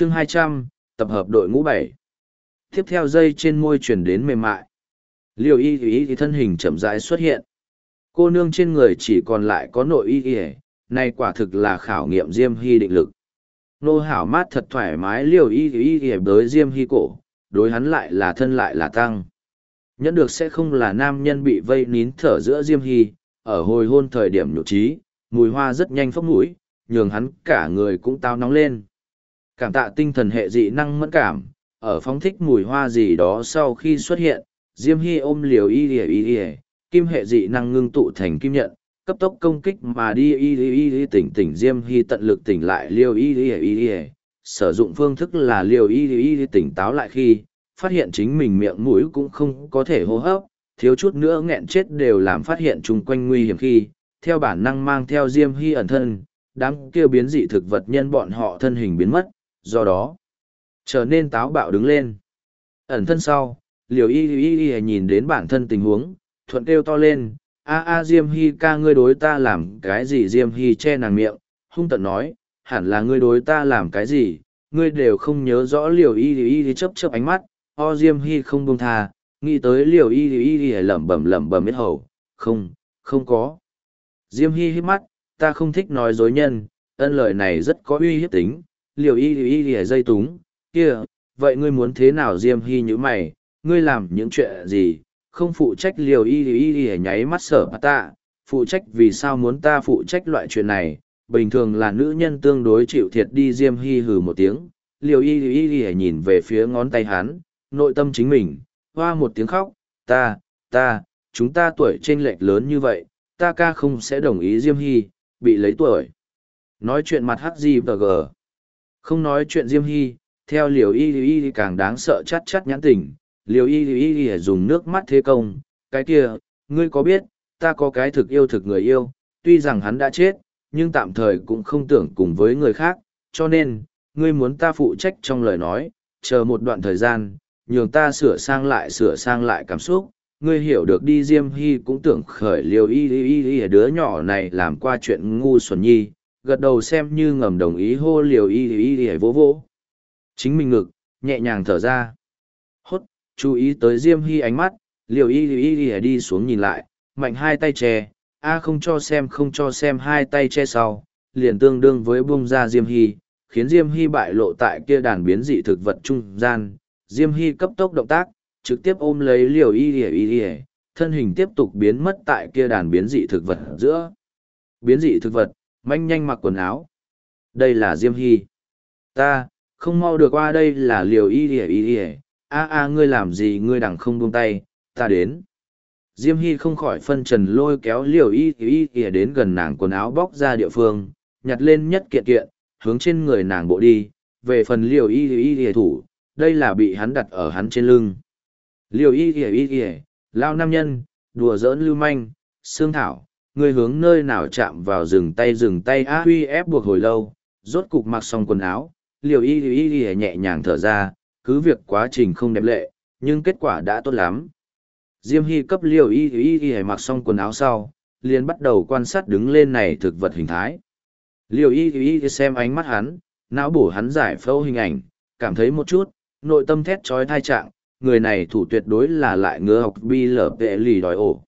chương hai trăm, tập hợp đội ngũ bảy. Tiếp theo dây trên môi chuyển đến mềm mại. Liều y y thì thân hình chậm rãi xuất hiện. Cô nương trên người chỉ còn lại có nội y y, này quả thực là khảo nghiệm diêm hy định lực. Nô hảo mát thật thoải mái liều y y y tới diêm hy cổ, đối hắn lại là thân lại là tăng. Nhẫn được sẽ không là nam nhân bị vây nín thở giữa diêm hy, ở hồi hôn thời điểm nhục trí mùi hoa rất nhanh phốc mũi, nhường hắn cả người cũng tao nóng lên cảm tạ tinh thần hệ dị năng mẫn cảm, ở phóng thích mùi hoa gì đó sau khi xuất hiện, diêm hy ôm liều y ỉa y ỉa kim hệ dị năng ngưng tụ thành kim nhận, cấp tốc công kích mà đi y y y tỉnh tỉnh diêm hy tận lực tỉnh lại liều y y y y, sử dụng phương thức là liều y y y tỉnh táo lại khi, phát hiện chính mình miệng mũi cũng không có thể hô hấp, thiếu chút nữa nghẹn chết đều làm phát hiện chung quanh nguy hiểm khi, theo bản năng mang theo diêm hy ẩn thân, đám kêu biến dị thực vật nhân bọn họ thân hình biến mất do đó, trở nên táo bạo đứng lên. Ẩn thân sau, liều y y y nhìn đến bản thân tình huống, thuận kêu to lên, a a, diêm hy ca, ngươi đối ta làm cái gì? Diêm hy che nàng miệng, hung tận nói, hẳn là ngươi đối ta làm cái gì? Ngươi đều không nhớ rõ liều y y y chấp chấp ánh mắt. O diêm hy không buông tha, nghĩ tới liều y y y lẩm bẩm lẩm bẩm biết hầu, không không có. Diêm hy hít mắt, ta không thích nói dối nhân, ân lời này rất có uy hiếp tính liều y liều y liều dây túng, kia, vậy ngươi muốn thế nào diêm hy như mày, ngươi làm những chuyện gì? Không phụ trách liều y liều y liều nháy mắt sở bà ta phụ trách vì sao muốn ta phụ trách loại chuyện này? Bình thường là nữ nhân tương đối chịu thiệt đi. Diêm hy hừ một tiếng, liều y liều y liều nhìn về phía ngón tay hắn, nội tâm chính mình, hoa một tiếng khóc, ta ta, chúng ta tuổi trên lệch lớn như vậy, ta ca không sẽ đồng ý diêm hy, bị lấy tuổi. Nói chuyện mặt hắc gì và gờ không nói chuyện diêm hy, theo liều y y càng đáng sợ chắt chắt nhãn tình. Liều y y y dùng nước mắt thế công. Cái kia, ngươi có biết, ta có cái thực yêu thực người yêu, tuy rằng hắn đã chết, nhưng tạm thời cũng không tưởng cùng với người khác. Cho nên, ngươi muốn ta phụ trách trong lời nói, chờ một đoạn thời gian, nhường ta sửa sang lại, sửa sang lại cảm xúc. Ngươi hiểu được đi, diêm hy cũng tưởng khởi liều y y y y đứa nhỏ này làm qua chuyện ngu xuẩn nhi gật đầu xem như ngầm đồng ý hô liều y y y vỗ vỗ. Chính mình ngực nhẹ nhàng thở ra. Hốt chú ý tới diêm hy ánh mắt liều y y y đi xuống nhìn lại mạnh hai tay che a không cho xem không cho xem hai tay che sau liền tương đương với bung ra diêm hy khiến diêm hy bại lộ tại kia đàn biến dị thực vật trung gian. Diêm Hy cấp tốc động tác, trực tiếp ôm lấy liều y y y y, thân hình tiếp tục biến mất tại kia đàn biến dị thực vật giữa. Biến dị thực vật, manh nhanh mặc quần áo. Đây là Diêm Hy. Ta, không mau được qua đây là liều y y y y, a a ngươi làm gì ngươi đằng không buông tay, ta đến. Diêm Hy không khỏi phân trần lôi kéo liều y y y đến gần nàng quần áo bóc ra địa phương, nhặt lên nhất kiện kiện, hướng trên người nàng bộ đi, về phần liều y y y thủ, đây là bị hắn đặt ở hắn trên lưng. Liều y Y y kìa, lao nam nhân, đùa giỡn lưu manh, xương thảo, người hướng nơi nào chạm vào rừng tay rừng tay á huy ép buộc hồi lâu, rốt cục mặc xong quần áo, liều y y y nhẹ nhàng thở ra, cứ việc quá trình không đẹp lệ, nhưng kết quả đã tốt lắm. Diêm Hy cấp liều y y y mặc xong quần áo sau, liền bắt đầu quan sát đứng lên này thực vật hình thái. Liều y y xem ánh mắt hắn, não bổ hắn giải phẫu hình ảnh, cảm thấy một chút, nội tâm thét trói thai trạng, người này thủ tuyệt đối là lại ngứa học bi lở vệ lì đòi ổ.